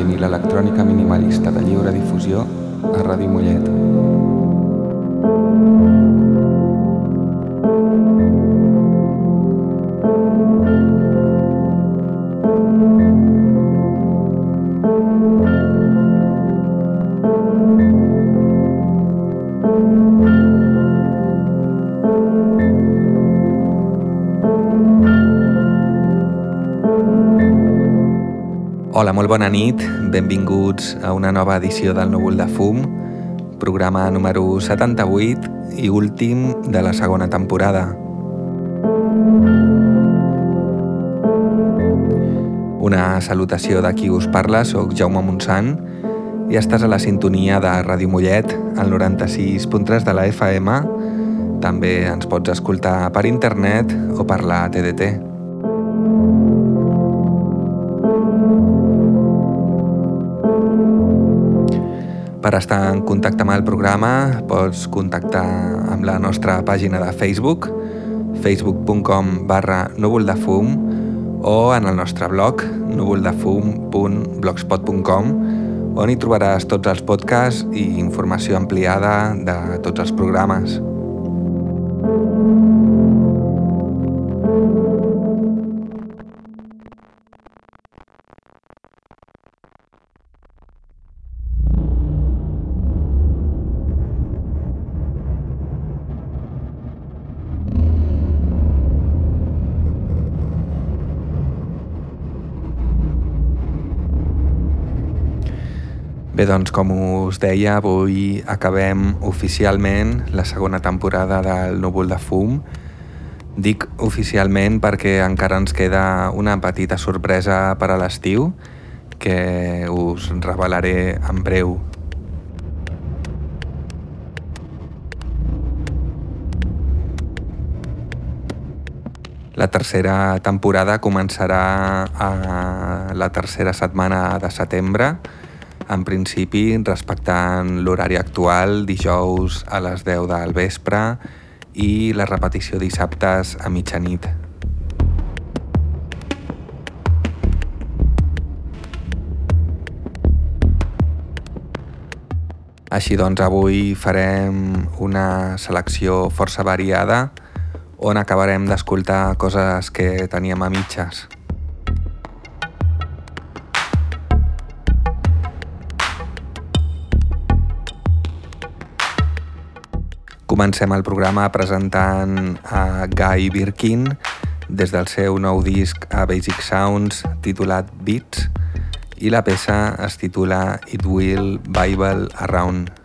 música ambient i bona nit, benvinguts a una nova edició del Núvol de Fum, programa número 78 i últim de la segona temporada. Una salutació de qui us parla, sóc Jaume Montsant i estàs a la sintonia de Ràdio Mollet, al 96.3 de la FM. També ens pots escoltar per internet o per la TDT. Per estar en contacte amb el programa pots contactar amb la nostra pàgina de Facebook facebook.com barra núvoldefum o en el nostre blog núvoldefum.blogspot.com on hi trobaràs tots els podcasts i informació ampliada de tots els programes. Bé, doncs, com us deia, avui acabem oficialment la segona temporada del Núvol de Fum. Dic oficialment perquè encara ens queda una petita sorpresa per a l'estiu que us revelaré en breu. La tercera temporada començarà a la tercera setmana de setembre, en principi respectant l'horari actual dijous a les 10 del vespre i la repetició dissabtes a mitjanit. Així doncs, avui farem una selecció força variada on acabarem d'escoltar coses que teníem a mitges. Comencem el programa presentant a Guy Birkin des del seu nou disc a Basic Sounds titulat Beats i la peça es titula It Will Bible Around.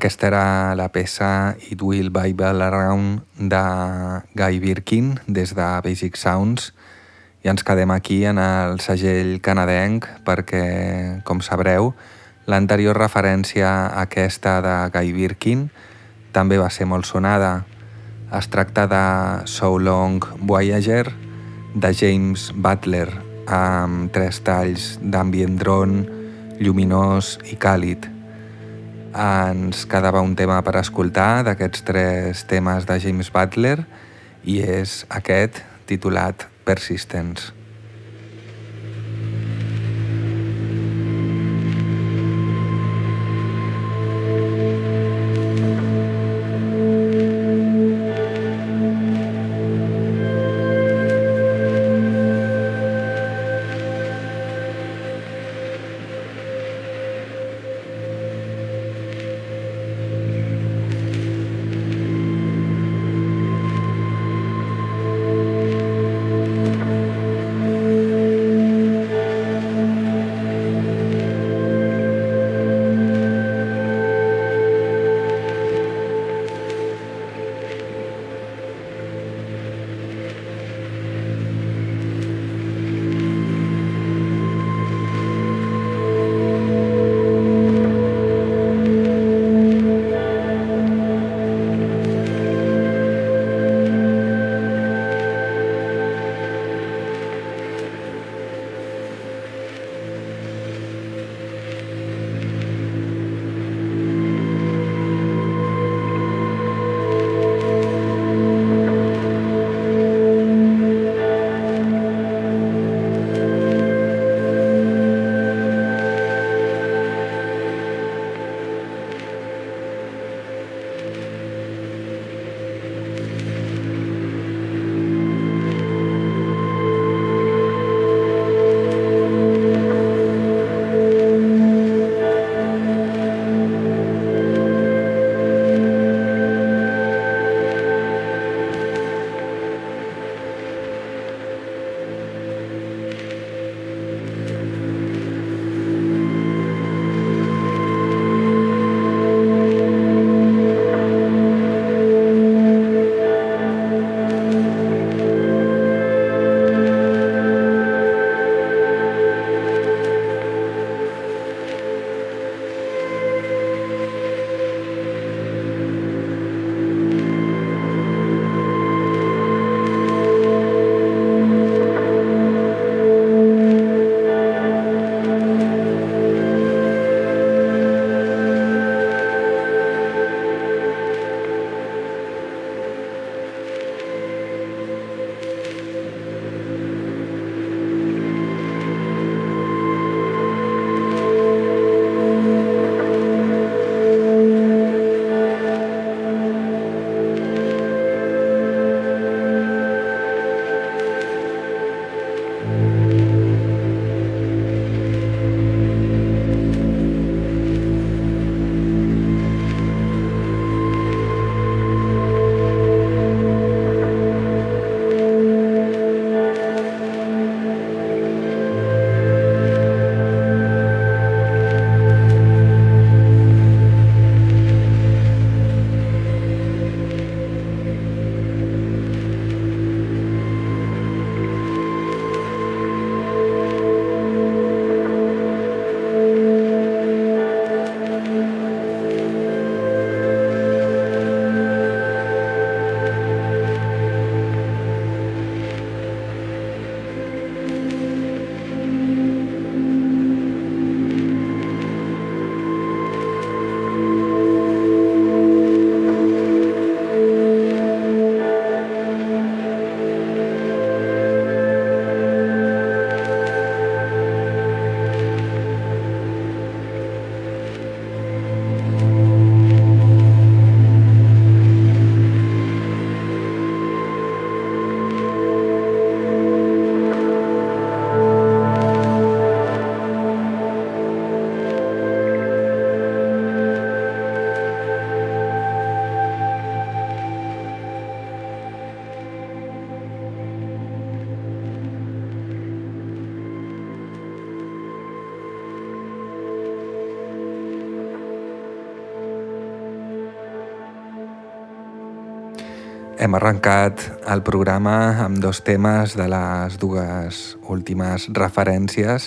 Aquesta era la peça It Will Bible Around de Guy Birkin des de Basic Sounds i ens quedem aquí en el segell canadenc perquè, com sabreu, l'anterior referència a aquesta de Guy Birkin també va ser molt sonada. Es tracta de So Long Voyager de James Butler amb tres talls d'ambient dron, lluminós i càlid ens quedava un tema per escoltar d'aquests tres temes de James Butler i és aquest titulat Persistence. Hem arrencat el programa amb dos temes de les dues últimes referències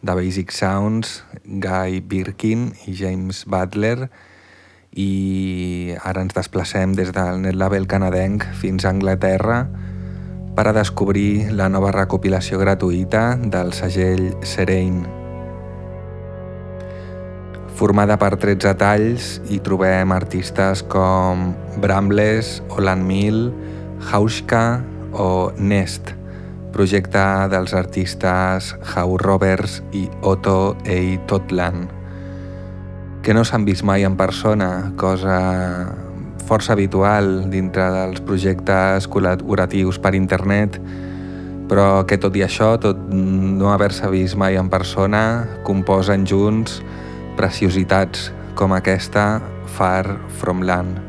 de Basic Sounds, Guy Birkin i James Butler, i ara ens desplacem des del net label canadenc fins a Anglaterra per a descobrir la nova recopilació gratuïta del segell Serene. Formada per 13 talls, hi trobem artistes com Brambles, Olan Mill, Hauschka o Nest, projecte dels artistes Hau Roberts i Otto A. Totland que no s'han vist mai en persona, cosa força habitual dintre dels projectes col·laboratius per internet, però que tot i això, tot no haver-se vist mai en persona, composen junts preciositats com aquesta Far From Land.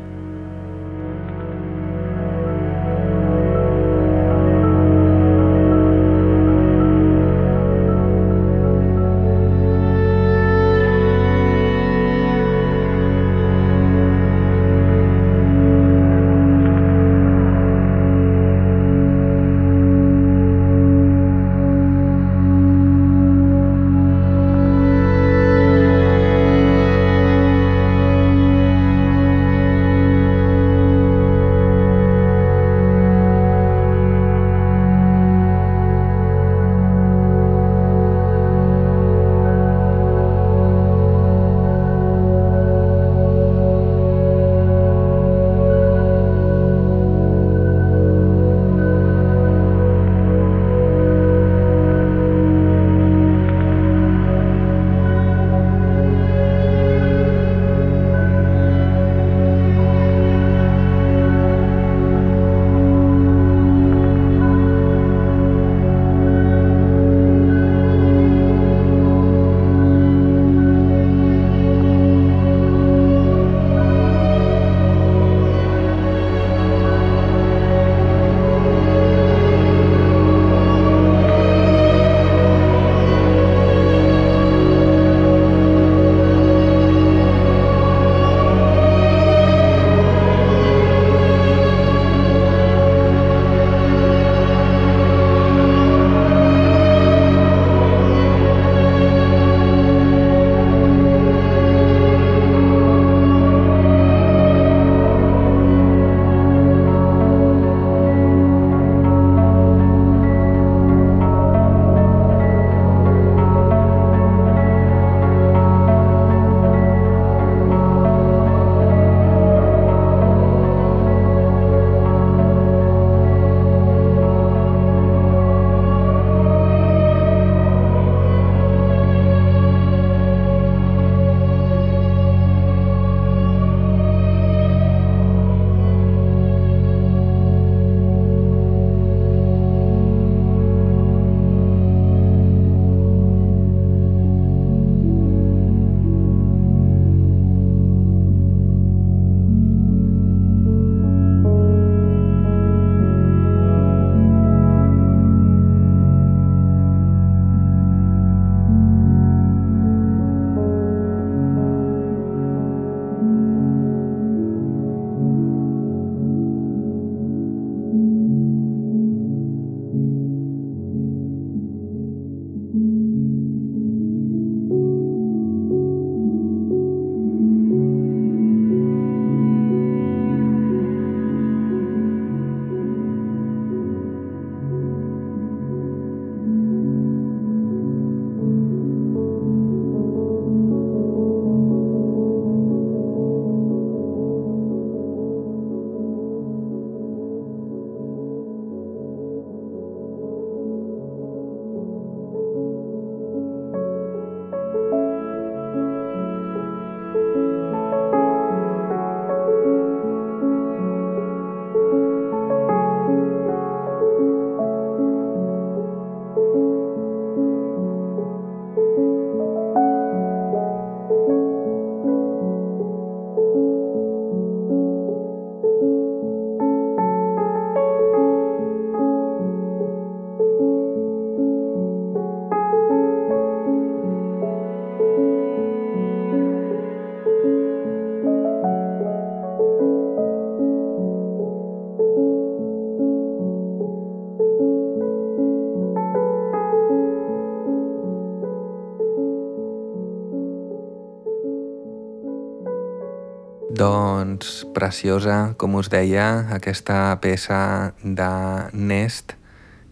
Doncs preciosa, com us deia, aquesta peça de Nest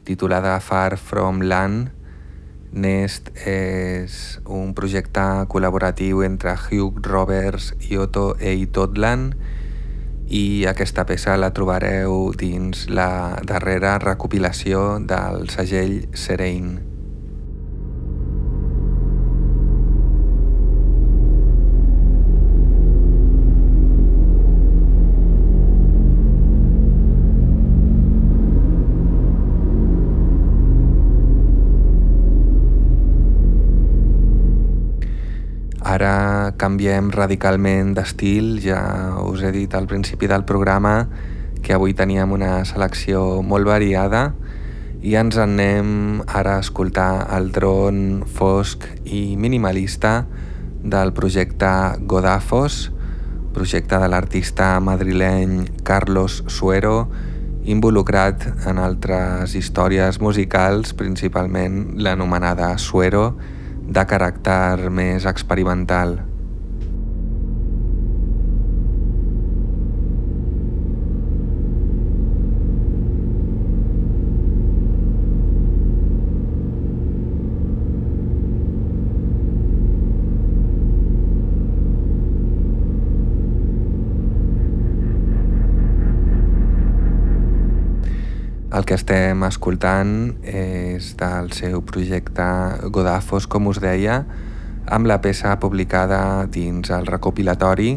titulada Far From Land. Nest és un projecte col·laboratiu entre Hugh Roberts i Otto A. I aquesta peça la trobareu dins la darrera recopilació del segell Serene. Ara canviem radicalment d'estil, ja us he dit al principi del programa que avui teníem una selecció molt variada i ens anem ara a escoltar el dron fosc i minimalista del projecte Godafos, projecte de l'artista madrileny Carlos Suero, involucrat en altres històries musicals, principalment l'anomenada Suero, de caràcter més experimental. Que estem escoltant és del seu projecte Godafos, com us deia, amb la peça publicada dins el recopilatori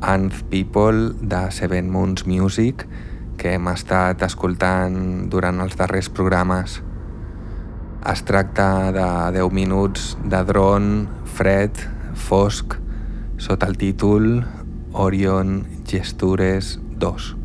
Anth People de Seven Moons Music que hem estat escoltant durant els darrers programes. Es tracta de 10 minuts de dron, fred, fosc, sota el títol Orion Gestures 2.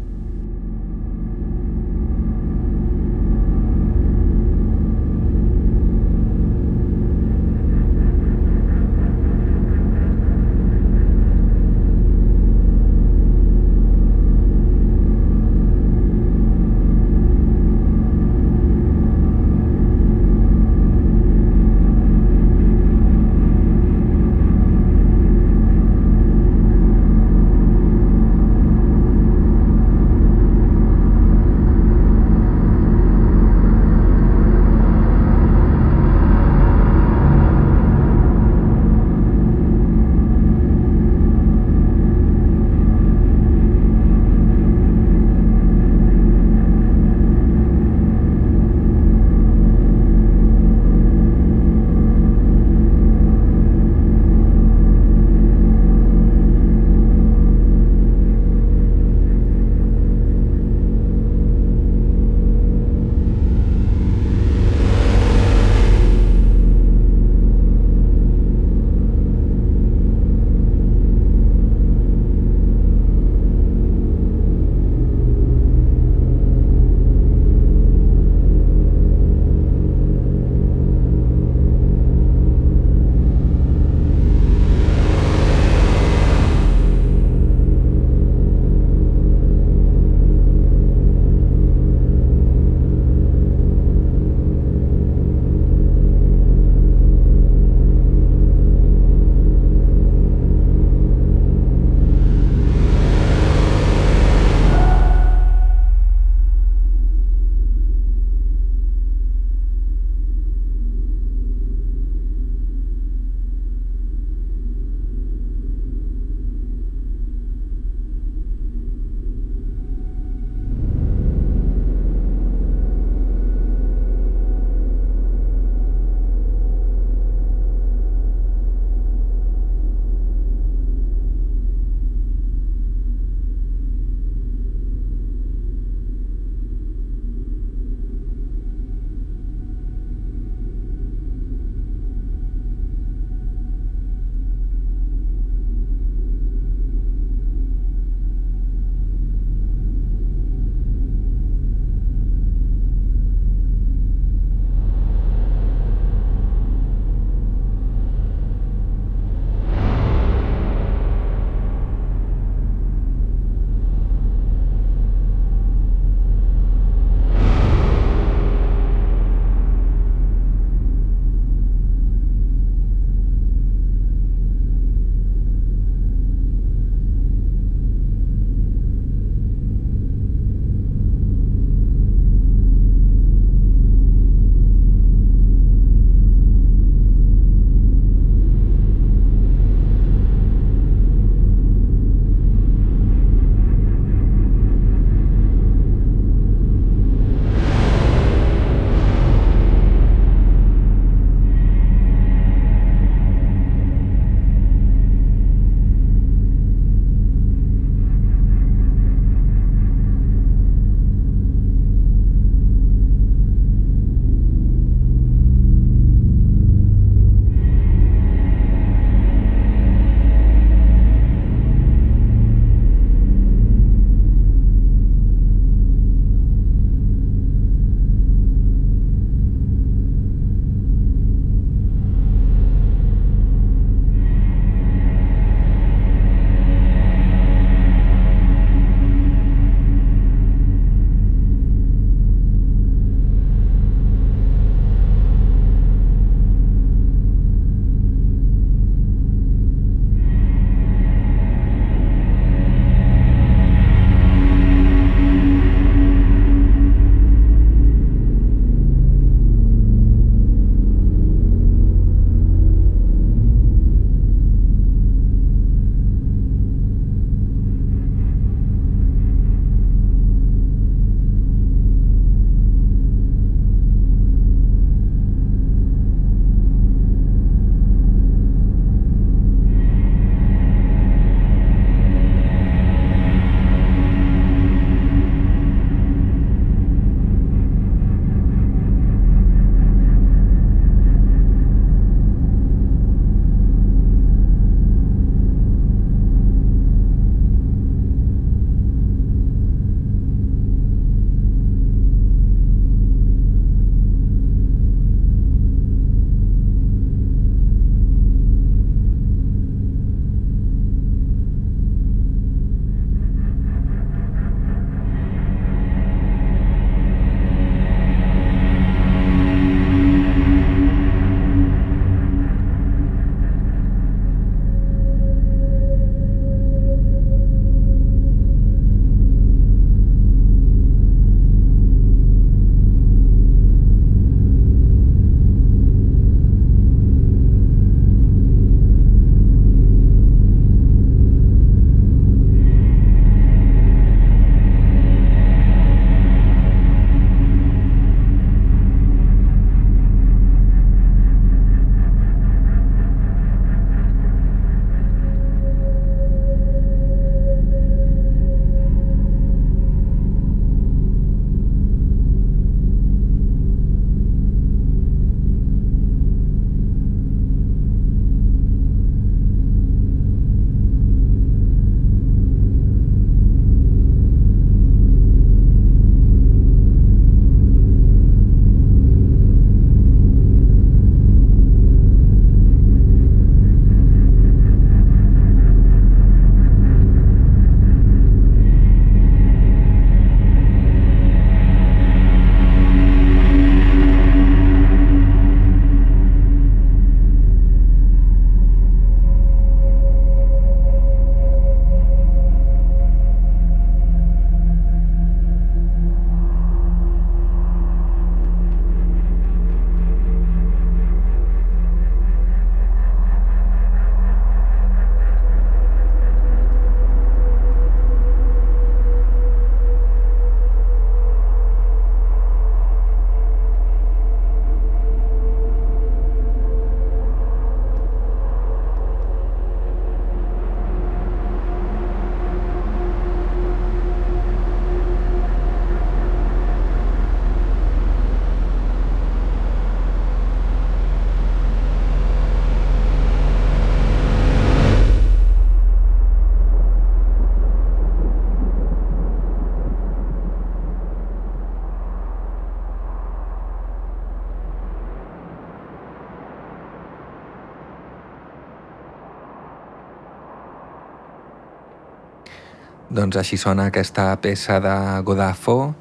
Doncs així sona aquesta peça de Godafo,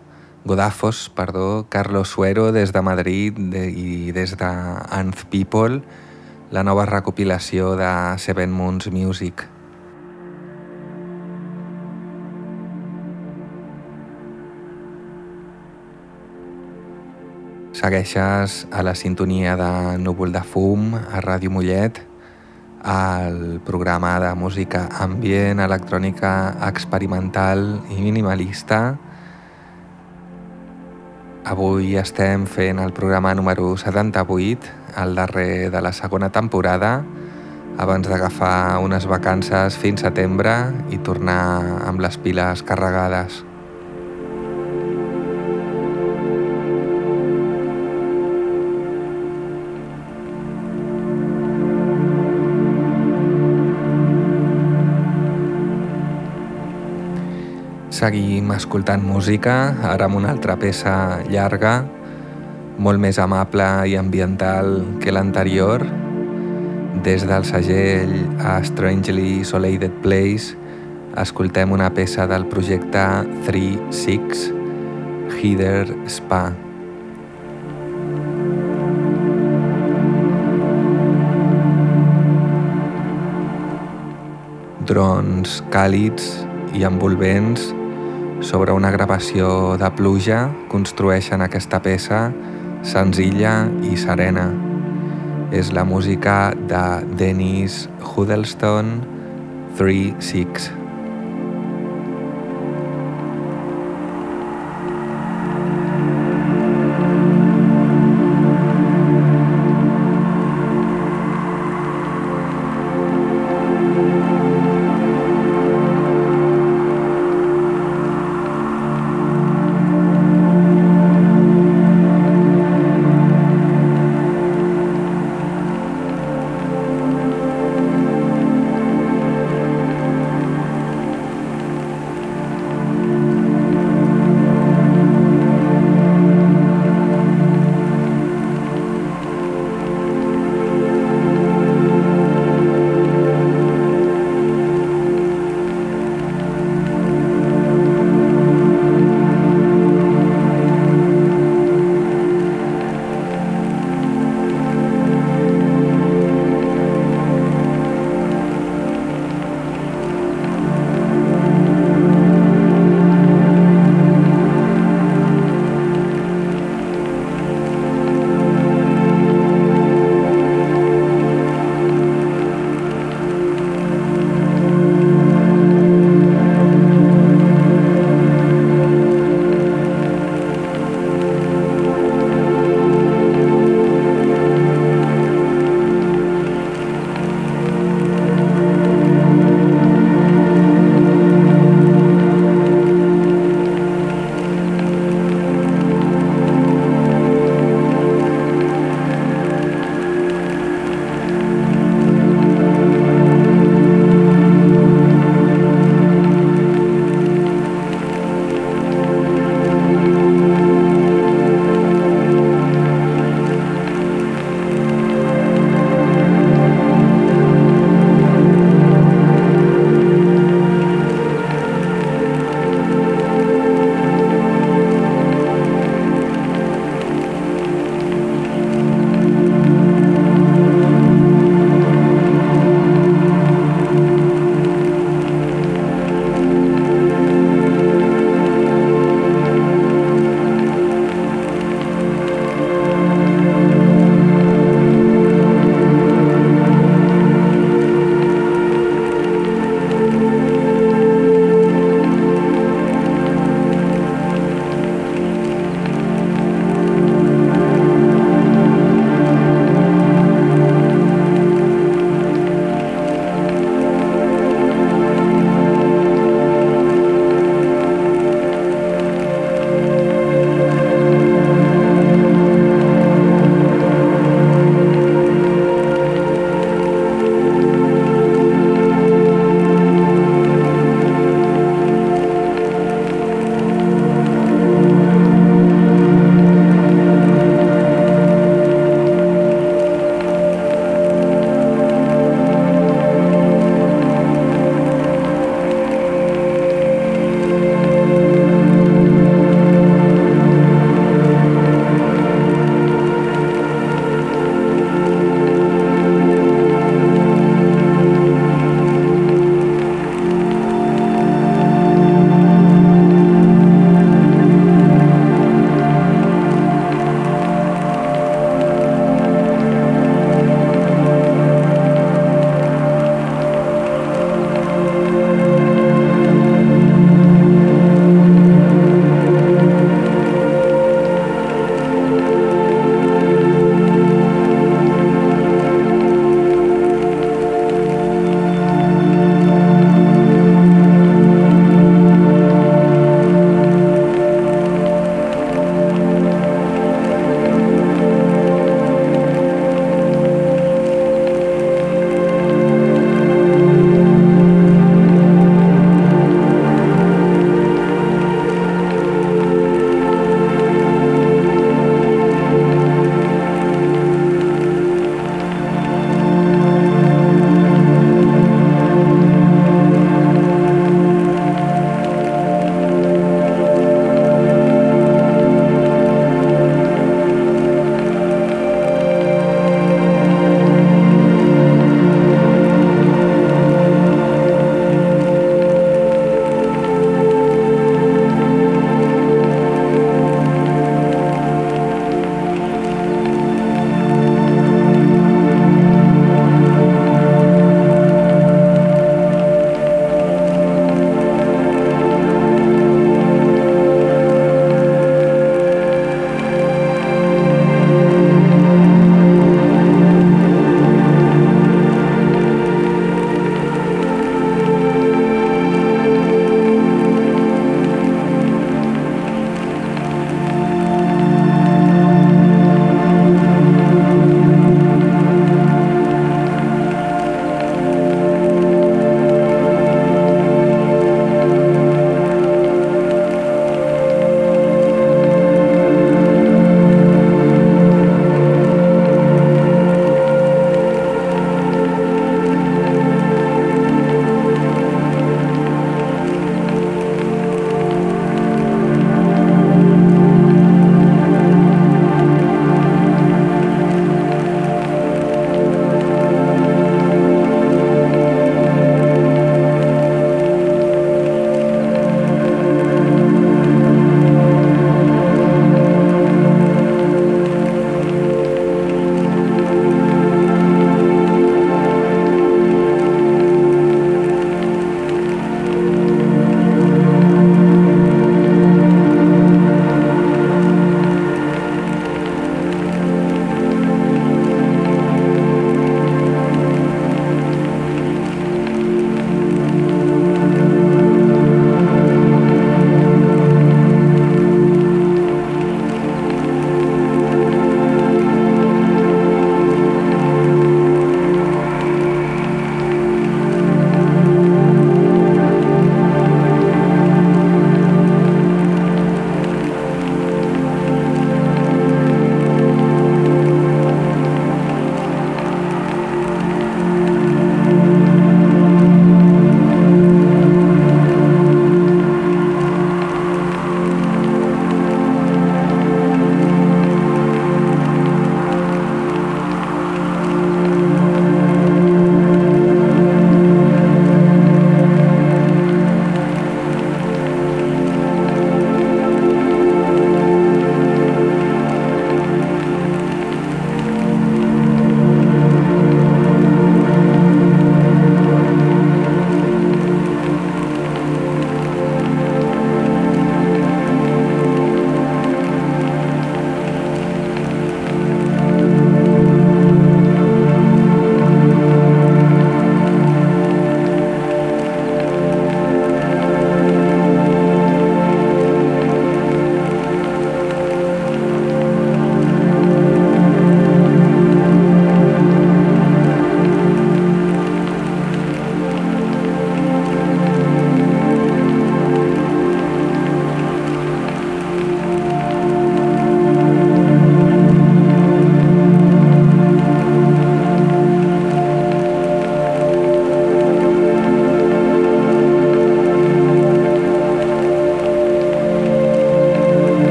Godafos, perdó, Carlos Suero des de Madrid de, i des de Anth People, la nova recopilació de Seven Moons Music. Segueixes a la sintonia de Núvol de Fum a Ràdio Mollet, al programa de música ambient, electrònica experimental i minimalista. Avui estem fent el programa número 78, el darrer de la segona temporada, abans d'agafar unes vacances fins setembre i tornar amb les piles carregades. Seguim escoltant música, ara amb una altra peça llarga, molt més amable i ambiental que l'anterior. Des del segell a Strangely Isolated Place escoltem una peça del projecte 3-6, Heather Spa. Drons càlids i envolvents sobre una gravació de pluja construeixen aquesta peça senzilla i serena. És la música de Dennis Huddleston 3-6.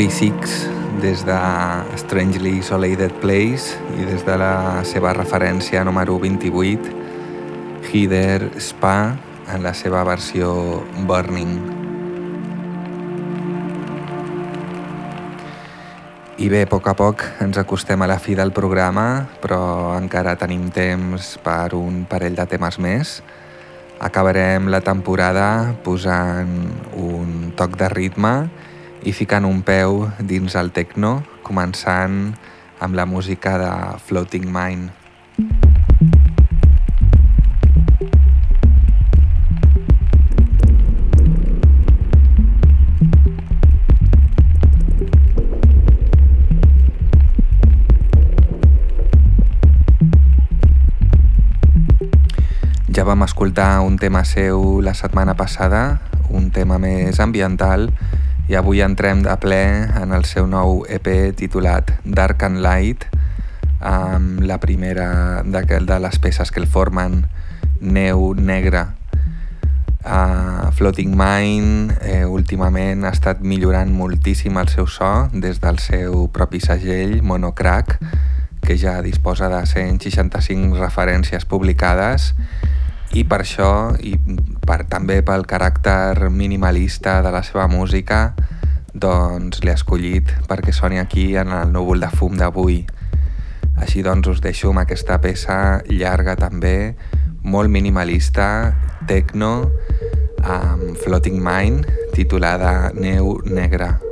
3-6 des de Strangely Isolated Place i des de la seva referència número 28, Heather Spa en la seva versió Burning. I bé, a poc a poc ens acostem a la fi del programa, però encara tenim temps per un parell de temes més. Acabarem la temporada posant un toc de ritme i ficant un peu dins el techno, començant amb la música de Floating Mind. Ja vam escoltar un tema seu la setmana passada, un tema més ambiental, i avui entrem de ple en el seu nou EP titulat Dark and Light amb la primera de les peces que el formen Neu Negra. Uh, Floating Mind eh, últimament ha estat millorant moltíssim el seu so des del seu propi segell Monocrack que ja disposa de 165 referències publicades i per això i per, també pel caràcter minimalista de la seva música doncs l'he escollit perquè soni aquí en el núvol de fum d'avui. Així doncs us deixo amb aquesta peça llarga també, molt minimalista, techno, amb Floating Mind, titulada Neu Negra.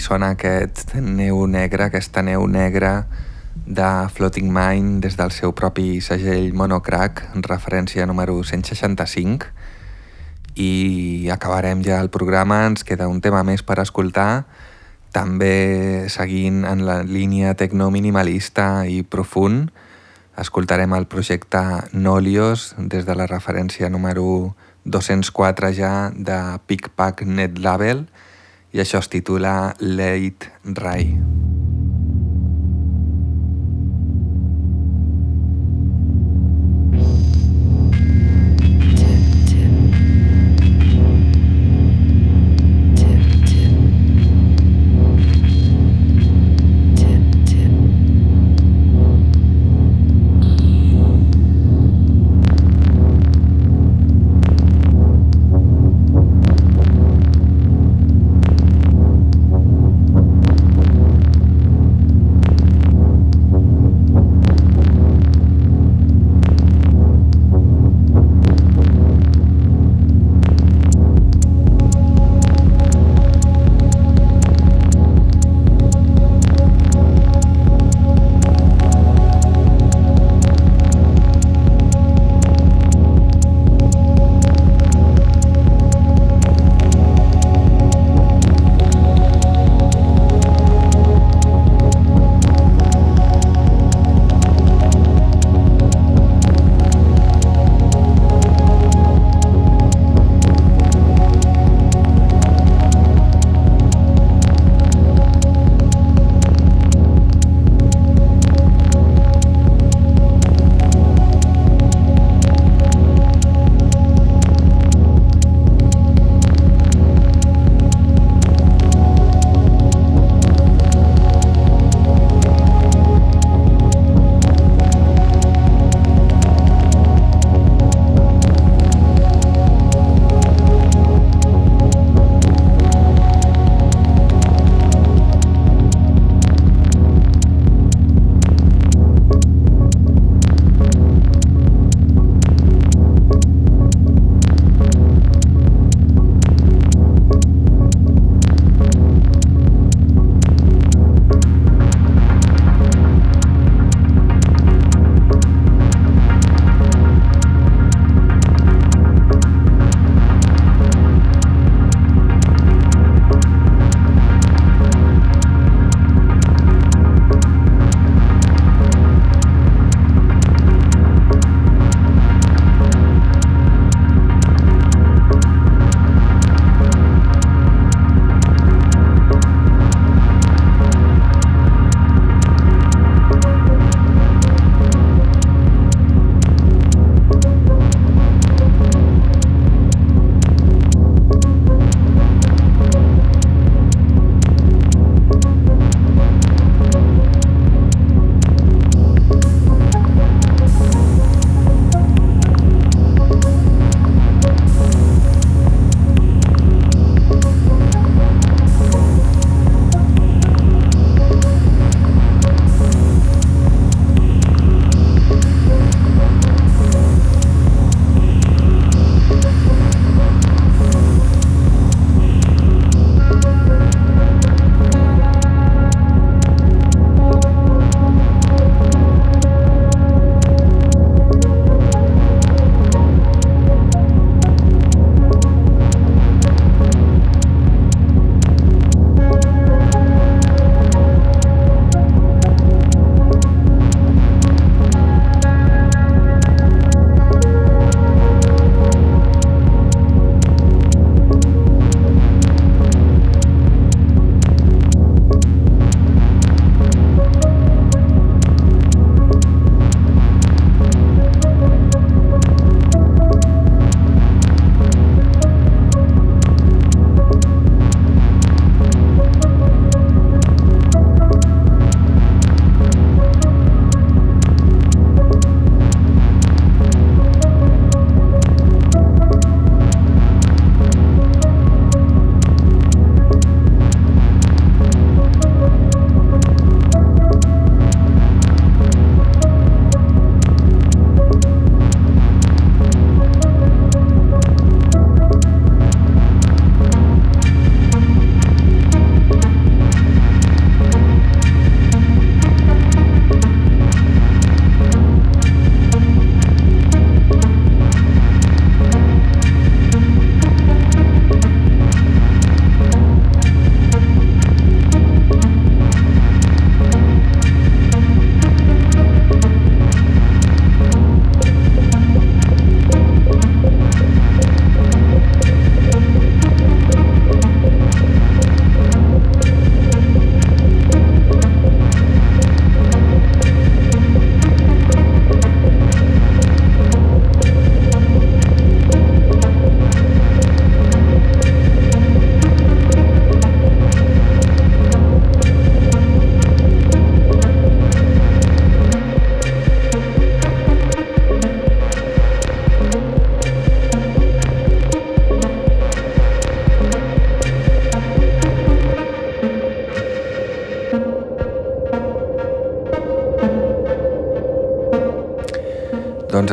Sona aquest neu negre, aquesta neu negra de Floating Mind des del seu propi segell Monocrack, referència número 165. I acabarem ja el programa, ens queda un tema més per escoltar, també seguint en la línia tecno-minimalista i profund, escoltarem el projecte Nolios des de la referència número 204 ja de Pickpack Net Label, i això es titula Late Rai.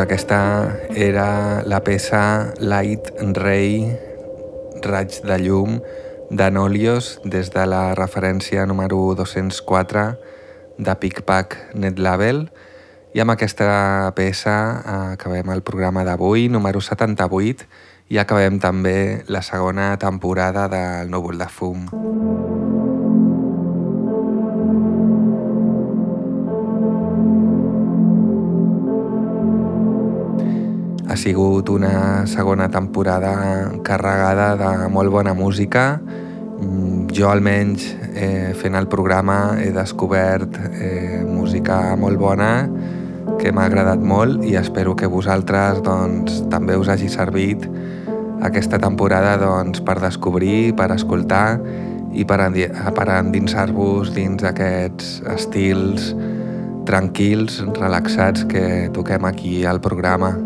Aquesta era la peça Light Ray, raig de llum, d'Anolios des de la referència número 204 de PicPac Net Label i amb aquesta peça acabem el programa d'avui, número 78, i acabem també la segona temporada del Núvol de Fum. Ha sigut una segona temporada carregada de molt bona música. Mm, jo almenys eh, fent el programa he descobert eh, música molt bona que m'ha agradat molt i espero que vosaltres doncs, també us hagi servit aquesta temporada doncs, per descobrir, per escoltar i per, per endinsar-vos dins d'aquests estils tranquils, relaxats que toquem aquí al programa.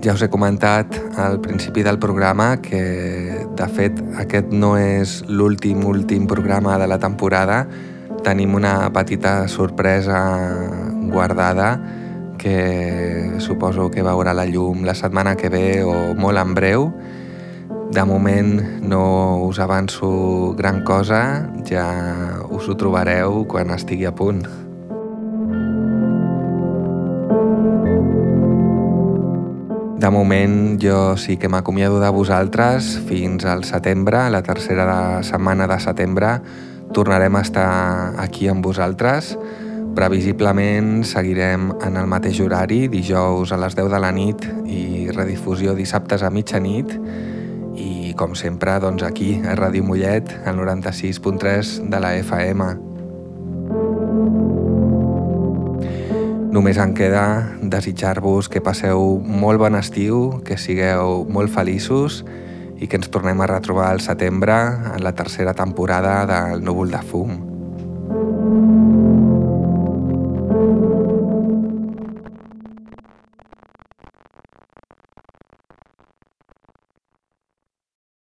Ja us he comentat al principi del programa que, de fet, aquest no és l'últim últim programa de la temporada. Tenim una petita sorpresa guardada que suposo que veurà la llum la setmana que ve o molt en breu. De moment no us avanço gran cosa, ja us ho trobareu quan estigui a punt. De moment jo sí que m'acomiado de vosaltres fins al setembre, la tercera de setmana de setembre tornarem a estar aquí amb vosaltres. Previsiblement seguirem en el mateix horari, dijous a les 10 de la nit i redifusió dissabtes a mitjanit i com sempre doncs aquí a Ràdio Mollet, al 96.3 de la FM. Només em queda desitjar-vos que passeu molt bon estiu, que sigueu molt feliços i que ens tornem a retrobar al setembre en la tercera temporada del Núvol de Fum.